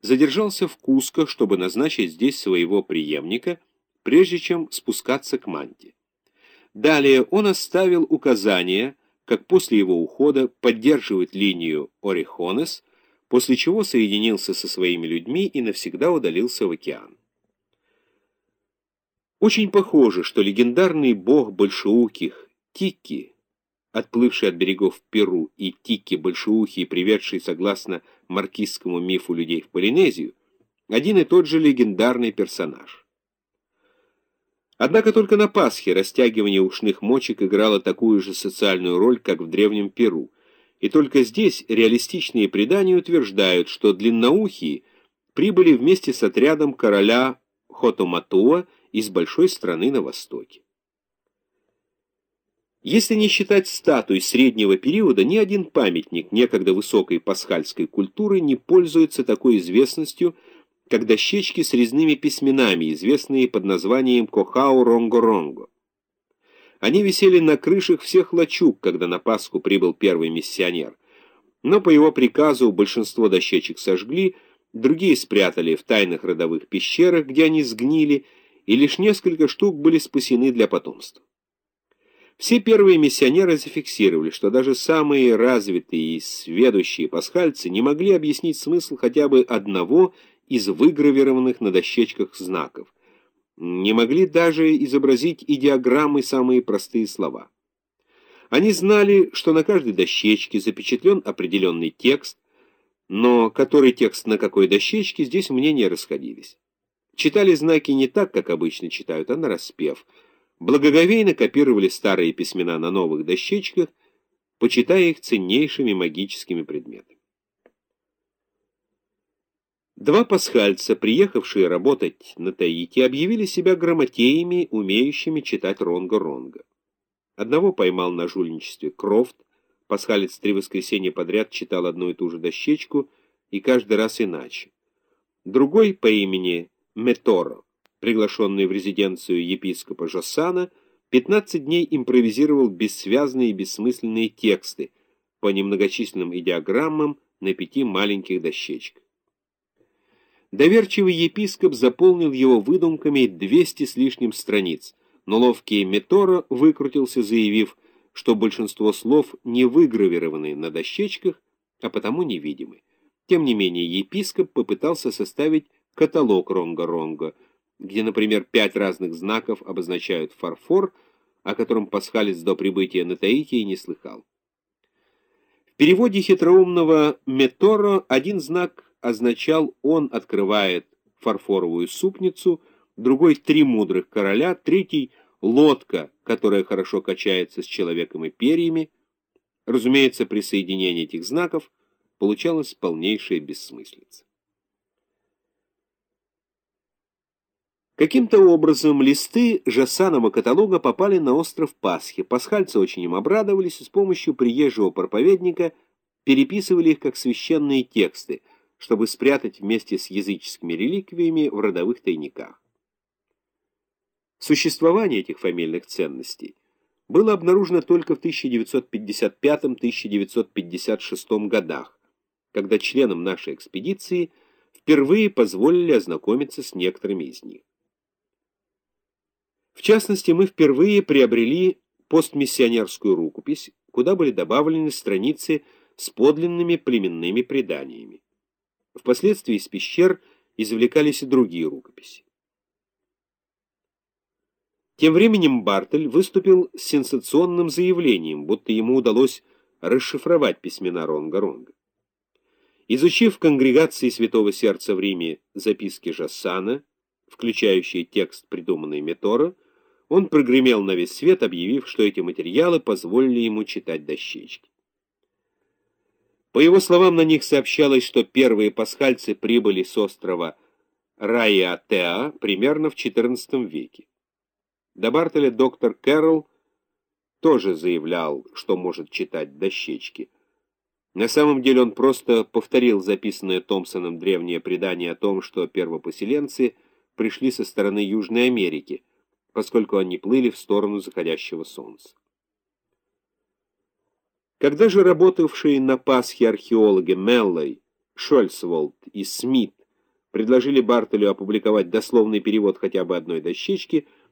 задержался в Куско, чтобы назначить здесь своего преемника, прежде чем спускаться к Манте. Далее он оставил указание, как после его ухода поддерживать линию Орехонес, после чего соединился со своими людьми и навсегда удалился в океан. Очень похоже, что легендарный бог большеуких Тикки, отплывший от берегов Перу, и Тикки большеухий, приведший, согласно маркизскому мифу людей в Полинезию, один и тот же легендарный персонаж. Однако только на Пасхе растягивание ушных мочек играло такую же социальную роль, как в древнем Перу, и только здесь реалистичные предания утверждают, что длинноухие прибыли вместе с отрядом короля Хотоматуа из большой страны на востоке. Если не считать статуй среднего периода, ни один памятник некогда высокой пасхальской культуры не пользуется такой известностью, как дощечки с резными письменами, известные под названием Кохау-Ронго-Ронго. Они висели на крышах всех лачуг, когда на Пасху прибыл первый миссионер. Но по его приказу большинство дощечек сожгли, другие спрятали в тайных родовых пещерах, где они сгнили, и лишь несколько штук были спасены для потомства. Все первые миссионеры зафиксировали, что даже самые развитые и сведущие пасхальцы не могли объяснить смысл хотя бы одного из выгравированных на дощечках знаков, не могли даже изобразить идеограммы самые простые слова. Они знали, что на каждой дощечке запечатлен определенный текст, но который текст на какой дощечке, здесь мнения расходились. Читали знаки не так, как обычно читают, а нараспев – благоговейно копировали старые письмена на новых дощечках, почитая их ценнейшими магическими предметами. Два пасхальца, приехавшие работать на Таити, объявили себя грамотеями, умеющими читать ронго-ронго. Одного поймал на жульничестве Крофт, пасхалец три воскресенья подряд читал одну и ту же дощечку, и каждый раз иначе. Другой по имени Меторо приглашенный в резиденцию епископа Жосана, 15 дней импровизировал бессвязные и бессмысленные тексты по немногочисленным идеограммам на пяти маленьких дощечках. Доверчивый епископ заполнил его выдумками 200 с лишним страниц, но ловкий Меторо выкрутился, заявив, что большинство слов не выгравированы на дощечках, а потому невидимы. Тем не менее, епископ попытался составить каталог Ронго-Ронго, где, например, пять разных знаков обозначают фарфор, о котором пасхалец до прибытия на Таитии не слыхал. В переводе хитроумного Меторо один знак означал «он открывает фарфоровую супницу», другой «три мудрых короля», третий «лодка, которая хорошо качается с человеком и перьями». Разумеется, при соединении этих знаков получалась полнейшая бессмыслица. Каким-то образом листы Жасанова каталога попали на остров Пасхи. Пасхальцы очень им обрадовались и с помощью приезжего проповедника переписывали их как священные тексты, чтобы спрятать вместе с языческими реликвиями в родовых тайниках. Существование этих фамильных ценностей было обнаружено только в 1955-1956 годах, когда членам нашей экспедиции впервые позволили ознакомиться с некоторыми из них. Частности, мы впервые приобрели постмиссионерскую рукопись, куда были добавлены страницы с подлинными племенными преданиями. Впоследствии из пещер извлекались и другие рукописи. Тем временем Бартель выступил с сенсационным заявлением, будто ему удалось расшифровать письмена Ронга-Ронга. Изучив в конгрегации Святого Сердца в Риме записки Жассана, включающие текст, придуманный Метора, он прогремел на весь свет, объявив, что эти материалы позволили ему читать дощечки. По его словам, на них сообщалось, что первые пасхальцы прибыли с острова Райа-Теа примерно в XIV веке. До Бартеля доктор Кэрролл тоже заявлял, что может читать дощечки. На самом деле он просто повторил записанное Томпсоном древнее предание о том, что первопоселенцы пришли со стороны Южной Америки – поскольку они плыли в сторону заходящего солнца. Когда же работавшие на Пасхе археологи Меллой, Шольцволд и Смит предложили Бартолю опубликовать дословный перевод хотя бы одной дощечки,